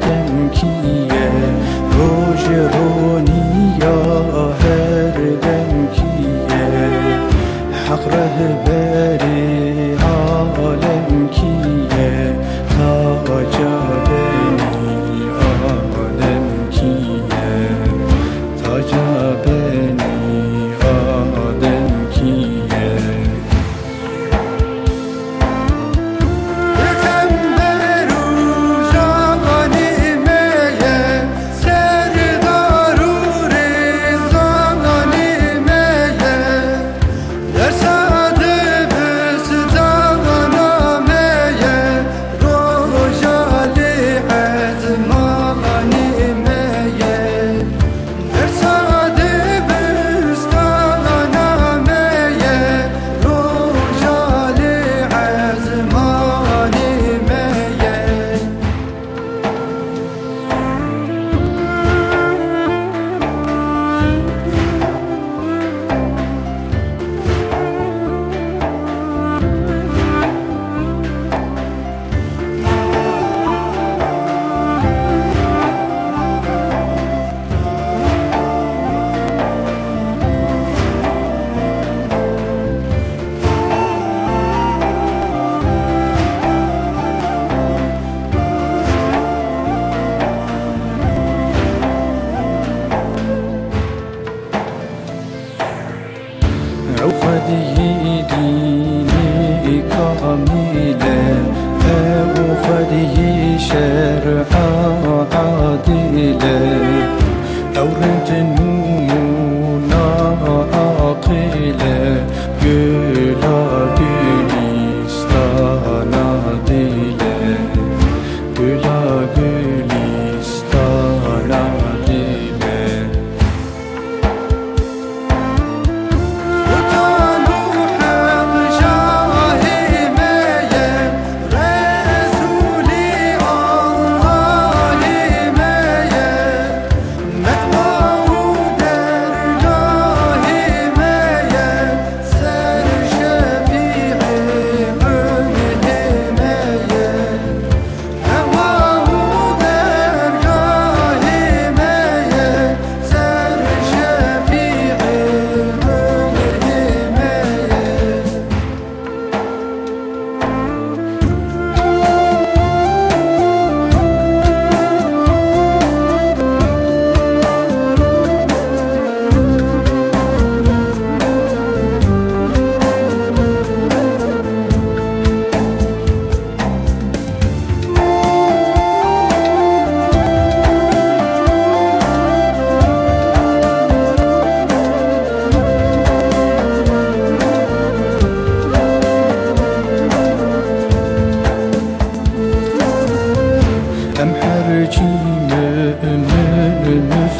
Quem que é hoje. 的一滴。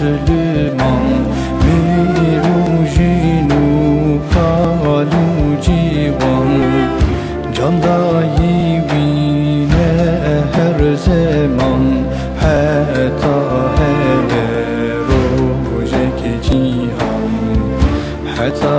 Müslüman Meyrujinu kalu civan. Candayi vine her zaman Heta hele rojek cihan. Heta